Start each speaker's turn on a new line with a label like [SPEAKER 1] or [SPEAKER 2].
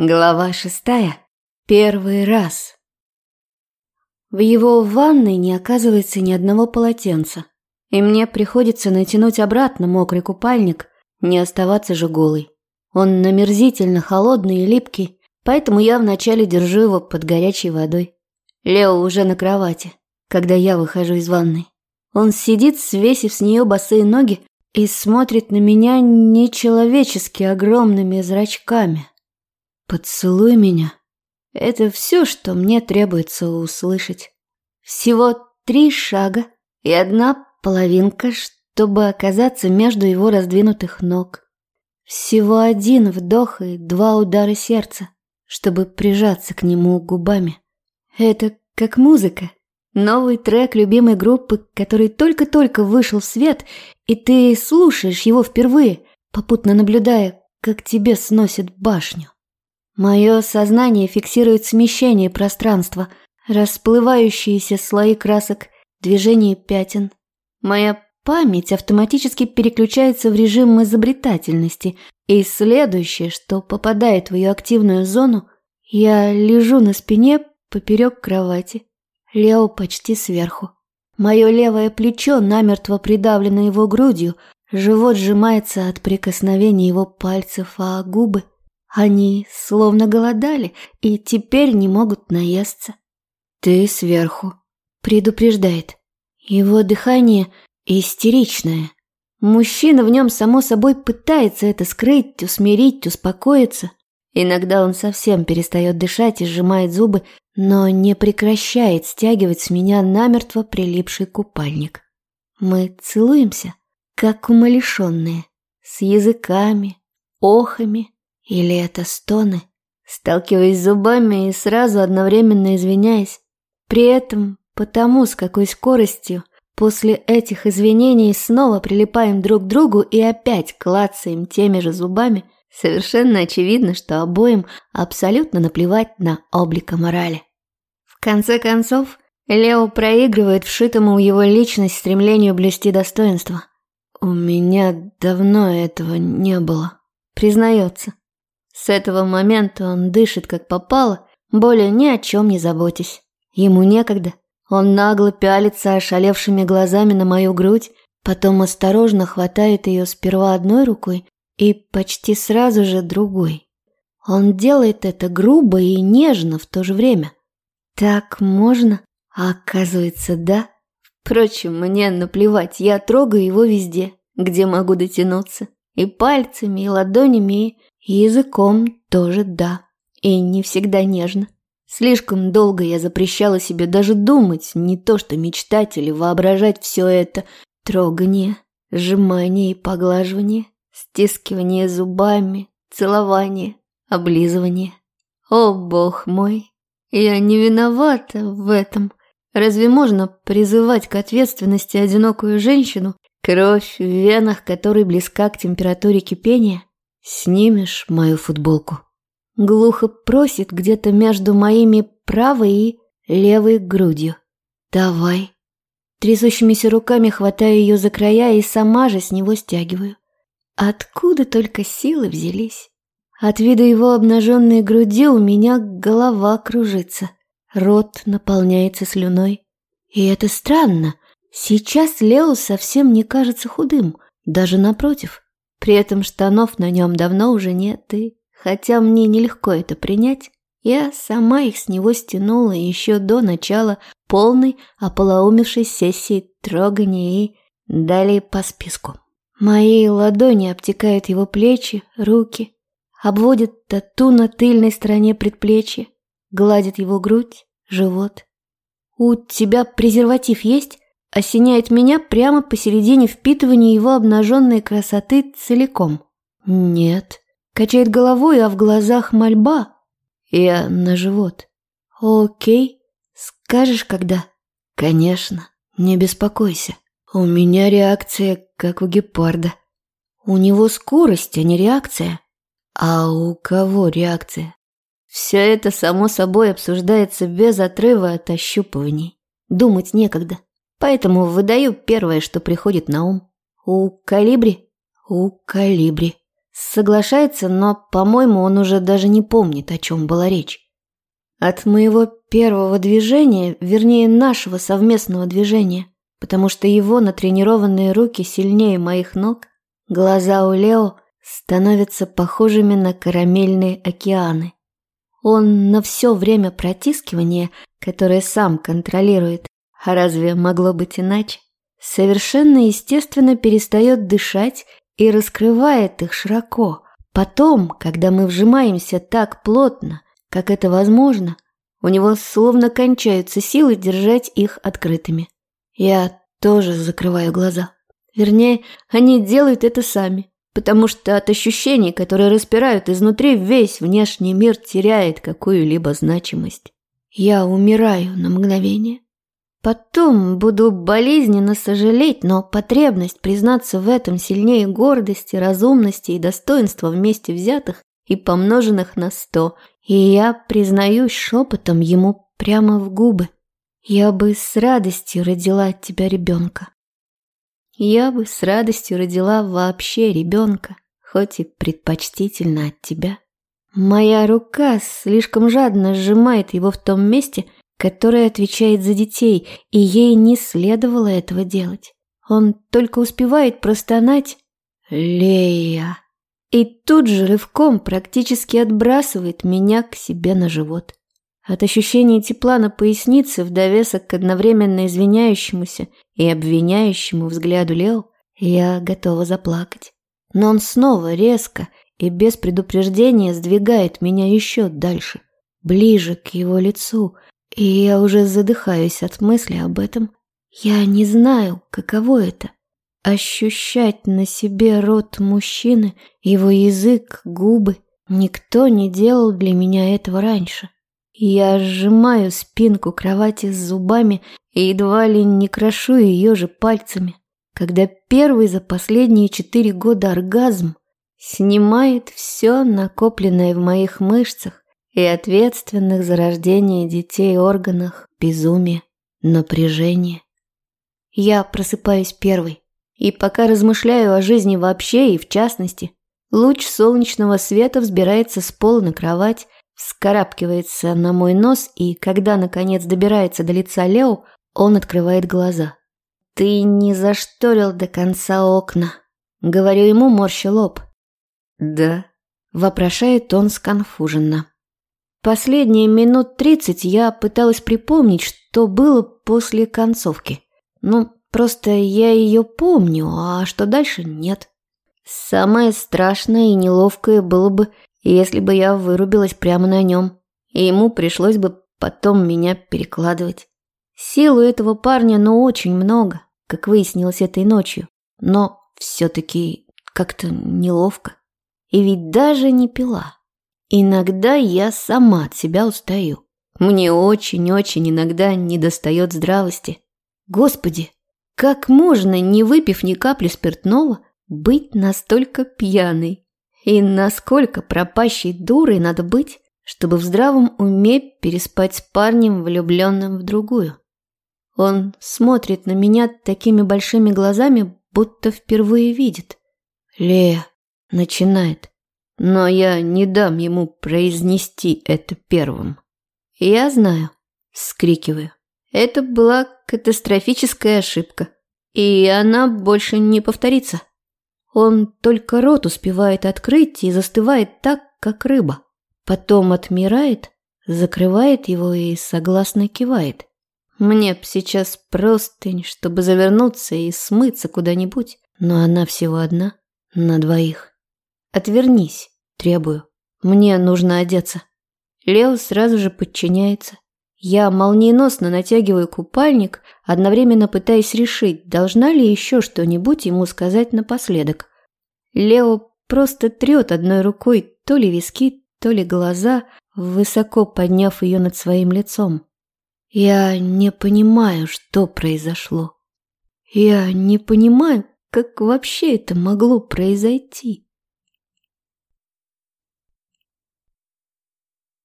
[SPEAKER 1] Глава шестая. Первый раз. В его ванной не оказывается ни одного полотенца, и мне приходится натянуть обратно мокрый купальник, не оставаться же голой. Он намерзительно холодный и липкий, поэтому я вначале держу его под горячей водой. Лео уже на кровати, когда я выхожу из ванной. Он сидит, свесив с нее босые ноги, и смотрит на меня нечеловечески огромными зрачками. «Поцелуй меня». Это все, что мне требуется услышать. Всего три шага и одна половинка, чтобы оказаться между его раздвинутых ног. Всего один вдох и два удара сердца, чтобы прижаться к нему губами. Это как музыка. Новый трек любимой группы, который только-только вышел в свет, и ты слушаешь его впервые, попутно наблюдая, как тебе сносит башню. Мое сознание фиксирует смещение пространства, расплывающиеся слои красок, движение пятен. Моя память автоматически переключается в режим изобретательности, и следующее, что попадает в ее активную зону, я лежу на спине поперек кровати. Лео почти сверху. Мое левое плечо намертво придавлено его грудью, живот сжимается от прикосновения его пальцев, а губы – они словно голодали и теперь не могут наесться. «Ты сверху», — предупреждает. Его дыхание истеричное. Мужчина в нем, само собой, пытается это скрыть, усмирить, успокоиться. Иногда он совсем перестает дышать и сжимает зубы, но не прекращает стягивать с меня намертво прилипший купальник. Мы целуемся, как умалишенные, с языками, охами, или это стоны? Сталкиваясь зубами и сразу одновременно извиняясь. При этом потому, с какой скоростью после этих извинений снова прилипаем друг к другу и опять клацаем теми же зубами, совершенно очевидно, что обоим абсолютно наплевать на облика морали. В конце концов, Лео проигрывает вшитому в его личность стремлению блюсти достоинство. «У меня давно этого не было», признается. С этого момента он дышит как попало, более ни о чем не заботясь. Ему некогда. Он нагло пялится ошалевшими глазами на мою грудь, потом осторожно хватает ее сперва одной рукой и почти сразу же другой. Он делает это грубо и нежно в то же время. Так можно? А оказывается, да. Впрочем, мне наплевать, я трогаю его везде, где могу дотянуться. И пальцами, и ладонями, и языком тоже да. И не всегда нежно. Слишком долго я запрещала себе даже думать, не то что мечтать или воображать все это. Трогание, сжимание и поглаживание, стискивание зубами, целование, облизывание. О, бог мой, я не виновата в этом. Разве можно призывать к ответственности одинокую женщину, кровь в венах которой близка к температуре кипения? «Снимешь мою футболку?» Глухо просит где-то между моими правой и левой грудью. «Давай». Трясущимися руками хватаю ее за края и сама же с него стягиваю. Откуда только силы взялись? От вида его обнаженной груди у меня голова кружится, рот наполняется слюной. И это странно. Сейчас Лео совсем не кажется худым, даже напротив. При этом штанов на нем давно уже нет, и, хотя мне нелегко это принять, я сама их с него стянула еще до начала полной ополоумевшей сессии трогания и далее по списку. Мои ладони обтекают его плечи, руки, обводят тату на тыльной стороне предплечья, гладят его грудь, живот. «У тебя презерватив есть?» Осеняет меня прямо посередине впитывания его обнаженной красоты целиком. Нет. Качает головой, а в глазах мольба. Я на живот. Окей. Скажешь, когда? Конечно. Не беспокойся. У меня реакция, как у гепарда. У него скорость, а не реакция. А у кого реакция? Все это, само собой, обсуждается без отрыва от ощупываний. Думать некогда. Поэтому выдаю первое, что приходит на ум. У калибри? У калибри. Соглашается, но, по-моему, он уже даже не помнит, о чем была речь. От моего первого движения, вернее, нашего совместного движения, потому что его натренированные руки сильнее моих ног, глаза у Лео становятся похожими на карамельные океаны. Он на все время протискивания, которое сам контролирует, а разве могло быть иначе, совершенно естественно перестает дышать и раскрывает их широко. Потом, когда мы вжимаемся так плотно, как это возможно, у него словно кончаются силы держать их открытыми. Я тоже закрываю глаза. Вернее, они делают это сами, потому что от ощущений, которые распирают изнутри, весь внешний мир теряет какую-либо значимость. Я умираю на мгновение. Потом буду болезненно сожалеть, но потребность признаться в этом сильнее гордости, разумности и достоинства вместе взятых и помноженных на сто, и я признаюсь шепотом ему прямо в губы. Я бы с радостью родила от тебя ребенка. Я бы с радостью родила вообще ребенка, хоть и предпочтительно от тебя. Моя рука слишком жадно сжимает его в том месте, которое отвечает за детей, и ей не следовало этого делать. Он только успевает простонать «Лея!» и тут же рывком практически отбрасывает меня к себе на живот. От ощущения тепла на пояснице в довесок к одновременно извиняющемуся и обвиняющему взгляду Лео я готова заплакать. Но он снова резко и без предупреждения сдвигает меня еще дальше, ближе к его лицу, и я уже задыхаюсь от мысли об этом. Я не знаю, каково это – ощущать на себе рот мужчины, его язык, губы. Никто не делал для меня этого раньше. Я сжимаю спинку кровати с зубами и едва ли не крошу ее же пальцами, когда первый за последние четыре года оргазм снимает все накопленное в моих мышцах и ответственных за рождение детей органах безумие, напряжение. Я просыпаюсь первой, и пока размышляю о жизни вообще и в частности, луч солнечного света взбирается с пола на кровать вскарабкивается на мой нос, и когда, наконец, добирается до лица Лео, он открывает глаза. «Ты не зашторил до конца окна», — говорю ему, морща лоб. «Да», — вопрошает он сконфуженно. Последние минут тридцать я пыталась припомнить, что было после концовки. Ну, просто я ее помню, а что дальше нет. Самое страшное и неловкое было бы, если бы я вырубилась прямо на нем, и ему пришлось бы потом меня перекладывать. Сил у этого парня, ну, очень много, как выяснилось этой ночью. Но все-таки как-то неловко. И ведь даже не пила. Иногда я сама от себя устаю. Мне очень-очень иногда недостает здравости. Господи, как можно, не выпив ни капли спиртного, быть настолько пьяной? И насколько пропащей дурой надо быть, чтобы в здравом уме переспать с парнем, влюбленным в другую? Он смотрит на меня такими большими глазами, будто впервые видит. «Лея», — начинает, но я не дам ему произнести это первым. «Я знаю», — скрикиваю. «Это была катастрофическая ошибка, и она больше не повторится». Он только рот успевает открыть и застывает так, как рыба. Потом отмирает, закрывает его и согласно кивает. Мне б сейчас простынь, чтобы завернуться и смыться куда-нибудь, но она всего одна, на двоих. Отвернись, требую. Мне нужно одеться. Лео сразу же подчиняется. Я молниеносно натягиваю купальник, одновременно пытаясь решить, должна ли еще что-нибудь ему сказать напоследок. Лео просто трет одной рукой то ли виски, то ли глаза, высоко подняв ее над своим лицом. Я не понимаю, что произошло. Я не понимаю, как вообще это могло произойти.